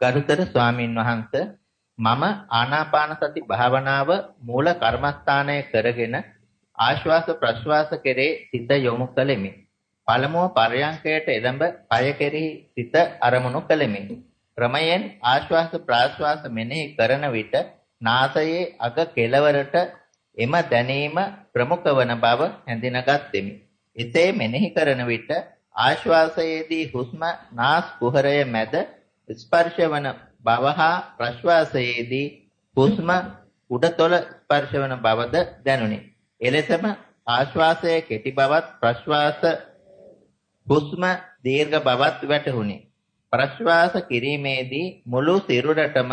ගරුතර ස්වාමින් වහන්සේ මම ආනාපාන සති භාවනාව මූල කර්මස්ථානය කරගෙන ආශ්වාස ප්‍රශ්වාස කෙරේ සිත යොමු කළෙමි. පළමුව පරයන්කයට එළඹ පය කෙරෙහි සිත අරමුණු කළෙමි. ක්‍රමයෙන් ආශ්වාස ප්‍රාශ්වාස මෙනෙහි කරන විට නාසයේ අග කෙළවරට එම දැනීම ප්‍රමුඛ වන බව හැඳිනගත්ෙමි. එසේ මෙනෙහි කරන විට ආශ්වාසයේදී හුස්ම නාස් කුහරය මැද ස්පර්ශ වන බව හා ප්‍රශ්වාසයේදී හුස්ම උඩතොල ස්පර්ශ වන බවද දැනුනි. එලෙසම ආශ්වාසය කෙටි බවත් ප්‍රශ්වාස හුස්ම දීර්ඝ බවත් වැටහුණි. ප්‍රශ්වාස කිරීමේදී මුළු සිරුරටම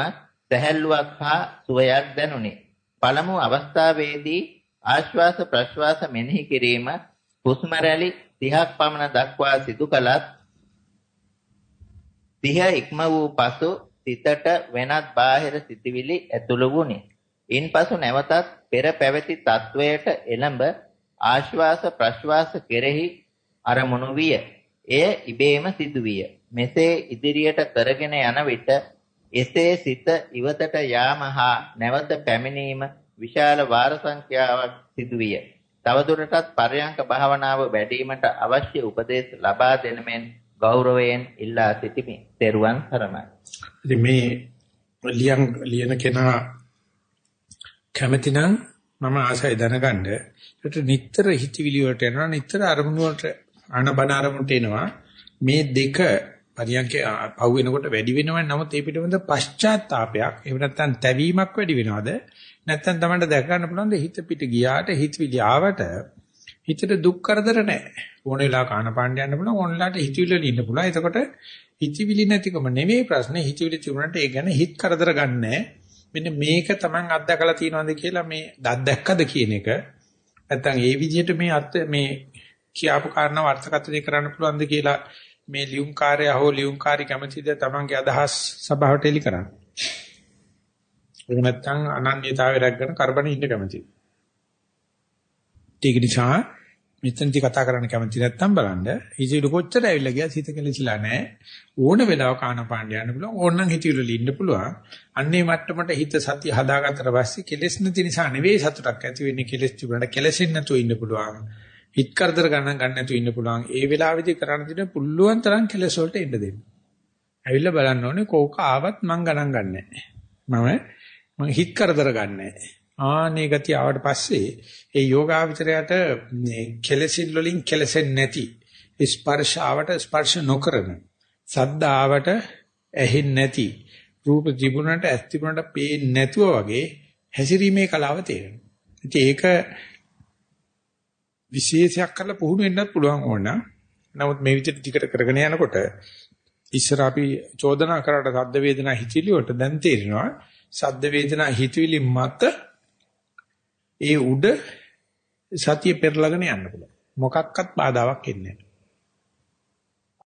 සැහැල්ලුවක් හා සුවයක් දැනුනි. පළමු අවස්ථාවේදී ආශ්වාස ප්‍රශ්වාස මෙනෙහි කිරීම හුස්ම රැලි 30ක් පමණ දක්වා සිදු කළත් 30 ඉක්ම වූ පසු සිතට වෙනත් බාහිර සිතිවිලි ඇතුළු වුණි. ඉන්පසු නැවතත් පෙර පැවති තත්වයට එළඹ ආශ්වාස ප්‍රශ්වාස කෙරෙහි අරමුණු විය. එය ඉබේම සිදුවිය. මෙසේ ඉදිරියට කරගෙන යන විට එසේ සිත ඉවතට යාම හා නැවත පැමිණීම විශාල වාර සංඛ්‍යාවක් සිදුවිය. තවදුරටත් පරයන්ක භාවනාව වැඩිවීමට අවශ්‍ය උපදෙස් ලබා දෙන මෙන් ගෞරවයෙන් ඉල්ලා සිටිමි. ත්වන් සරණයි. ඉතින් මේ ලියන් ලියන කෙනා කැමති නම් මම ආසයි දැනගන්න. ඒකට නිතර හිතවිලි වලට යනවා නිතර අරමුණු වලට අනබන අරමුණට එනවා. මේ දෙක පරියන්කේ පහු වෙනකොට වැඩි වෙනවා නමුත් ඒ පිටවෙන්ද පශ්චාත්තාවපයක් එහෙම නැත්නම් තැවීමක් වැඩි වෙනවද නැත්නම් Tamanට දැක ගන්න පුළුවන් හිත පිට ගියාට හිතවිලි ආවට හිතට දුක් කරදර නැහැ. ඕන වෙලාවක ආනපාණ්ඩ යන්න පුළුවන් ඕන වෙලාවට හිතවිලි ඉන්න පුළුවන්. එතකොට හිතවිලි නැතිකම නෙමෙයි ප්‍රශ්නේ. හිතවිලි තිබුණාට ඒ ගැන හිත කරදර ගන්නෑ. මෙන්න මේක Taman අත්දකලා තියෙනවද කියලා මේ දත් දැක්කද කියන එක. නැත්නම් ඒ විදිහට මේ අත් මේ කියාපු කාරණා වර්තකත්වය කරන්න පුළුවන්ද කියලා මේ ලියුම් කාර්යය හෝ ලියුම් කාර්ය කැමැතිද තමන්ගේ අදහස් සභාවට එලි කරන්න. එහෙම නැත්නම් අනන්‍යතාවය රැකගෙන කරබන ඉන්න කැමැතිද? ඒක නිසා මෙතනදී කතා කරන්න කැමති නැත්නම් බලන්න හිතේ කොච්චර ඇවිල්ලා ගියා හිත කෙලසිලා නැහැ ඕන වෙලාවක ආනපාන යන්න පුළුවන් ඕනනම් හිතවිලි ඉන්න පුළුවන් අන්නේ මට්ටමට හිත සතිය හදාගත්තට පස්සේ කෙලස් නැති නිසා නෙවෙයි සතුටක් ඇති වෙන්නේ කෙලස් තිබුණාට කෙලසෙන්නේ නැතුව ඉන්න පුළුවන් හිත කරදර ගණන් ගන්න නැතුව ඉන්න පුළුවන්. ඒ වෙලාවේදී කරන්න තියෙන පුළුවන් තරම් කෙලස් වලට එන්න දෙන්න. ඇවිල්ලා බලන්න ඕනේ කෝක ආවත් මං ගණන් ගන්නෑ. මම මං හිත කරදර ගන්නෑ. ආනේ ගතිය ආවට පස්සේ ඒ යෝගාචරයට මේ කෙලසින් වලින් කෙලසෙන්නේ නැති ස්පර්ශාවට ස්පර්ශ නොකරන සද්දාවට ඇහෙන්නේ නැති රූප තිබුණට ඇස් තිබුණට පේන්නේ නැතුව වගේ හැසිරීමේ කලාව තේරෙනවා. ඉතින් ඒක විශේෂයක් කරලා පුහුණු වෙන්නත් පුළුවන් ඕන. නමුත් මේ විදිහට ටිකට කරගෙන යනකොට ඉස්සර අපි චෝදනා කරාට සද්ද වේදනා හිතිලි වලට දැන් තේරෙනවා සද්ද වේදනා හිතවිලි මත ඒ උඩ සතිය පෙරලගෙන යන්න පුළුවන්. මොකක්වත් බාධාවක් එන්නේ නැහැ.